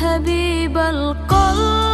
حبيب القلب.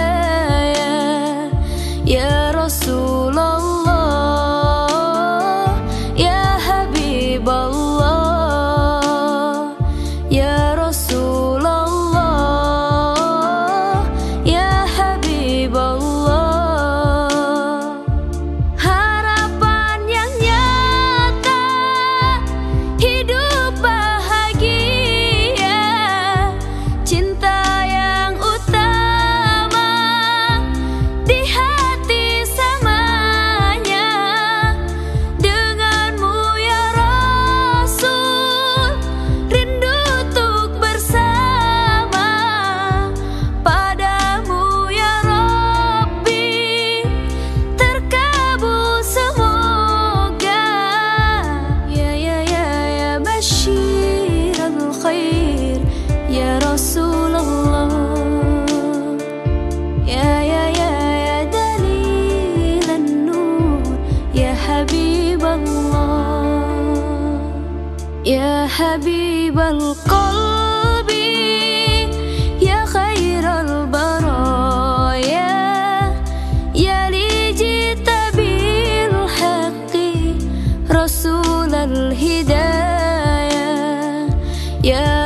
Habib al Qalbi, Yahayir ya Rasul al Hidayah, ya